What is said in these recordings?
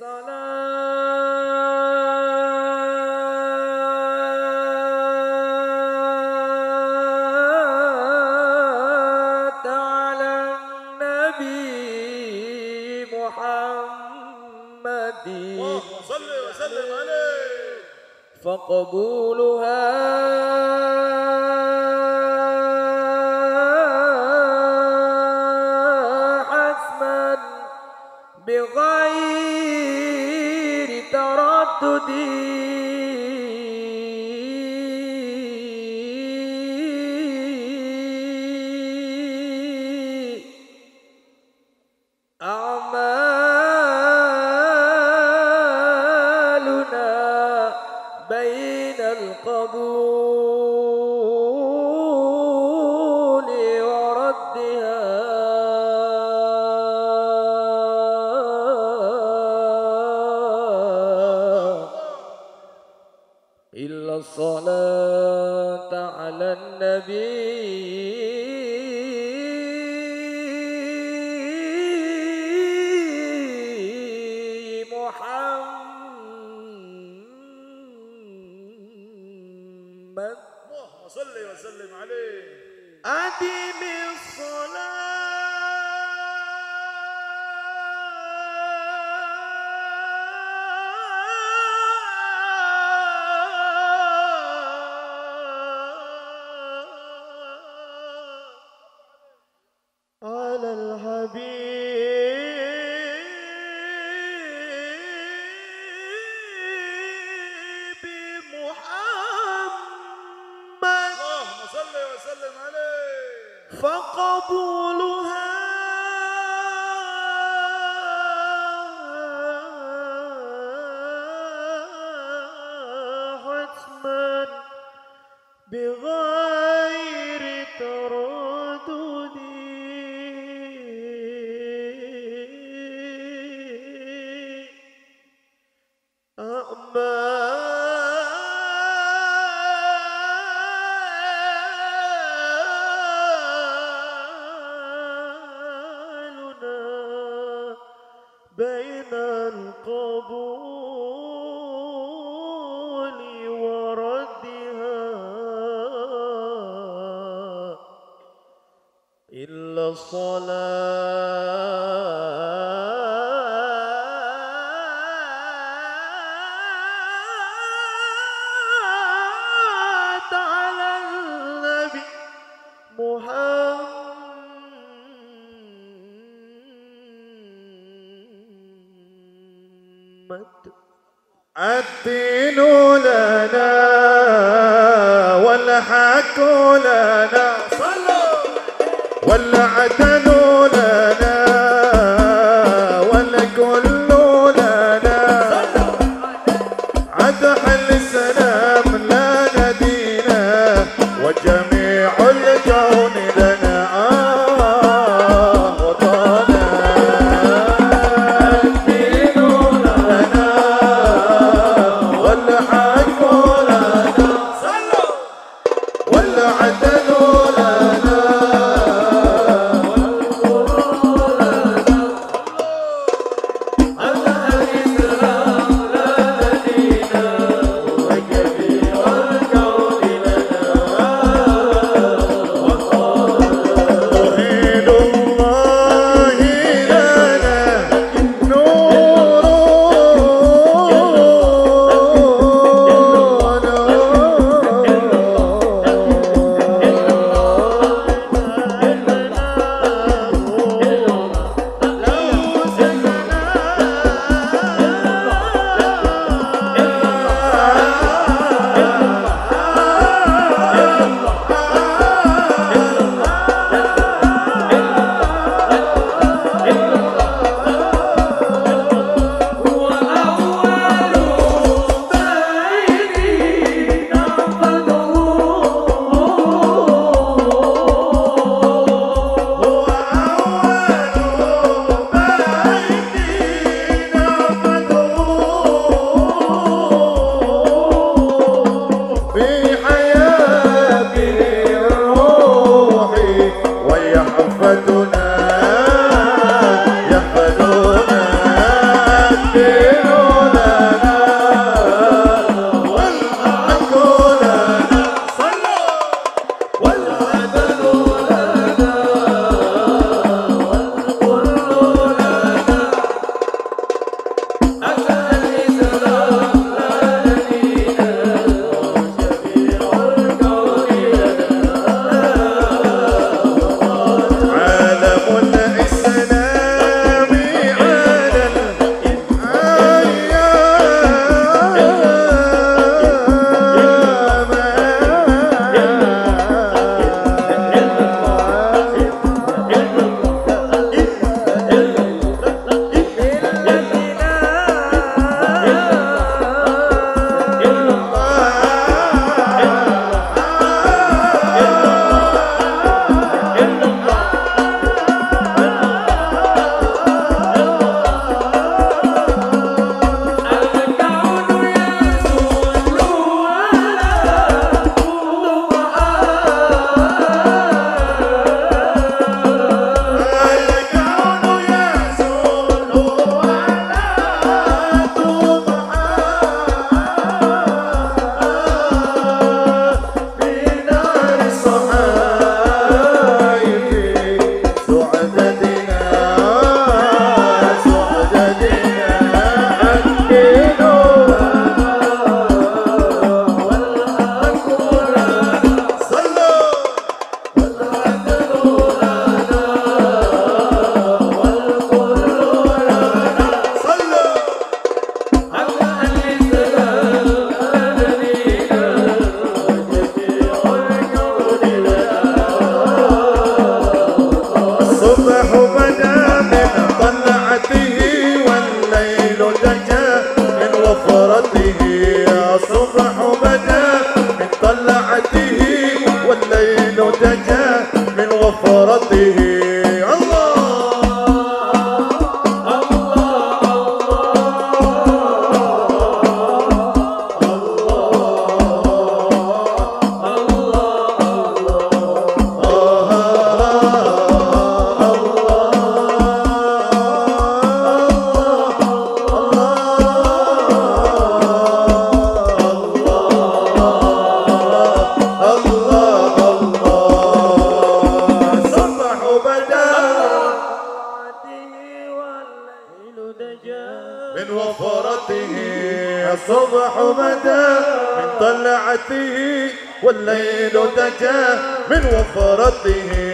صلاة على النبي محمد. صل وسلم عليه. أعمالنا بين القبول وردها. إلا الصلاة على النبي. فقبولها على النبي محمد. الدين لنا Muhammadan الصبح بدا من طلعته والليل دجا من وفرته.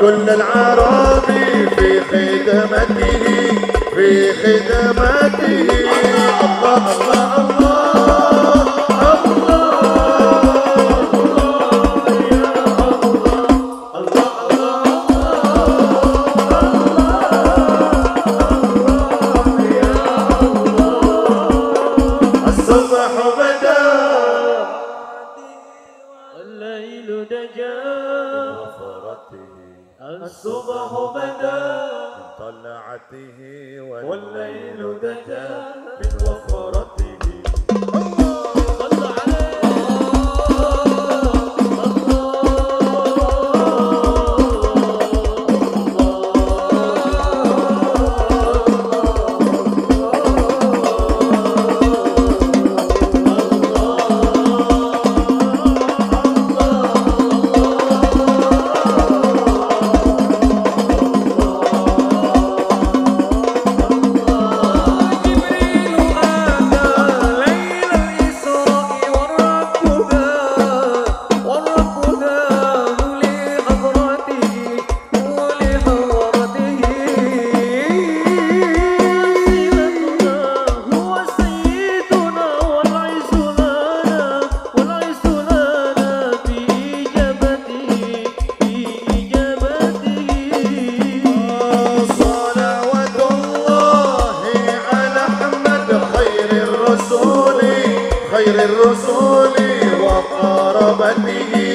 كل العرابي في خدمته في خدمته. الله الله الله. بكى Somebody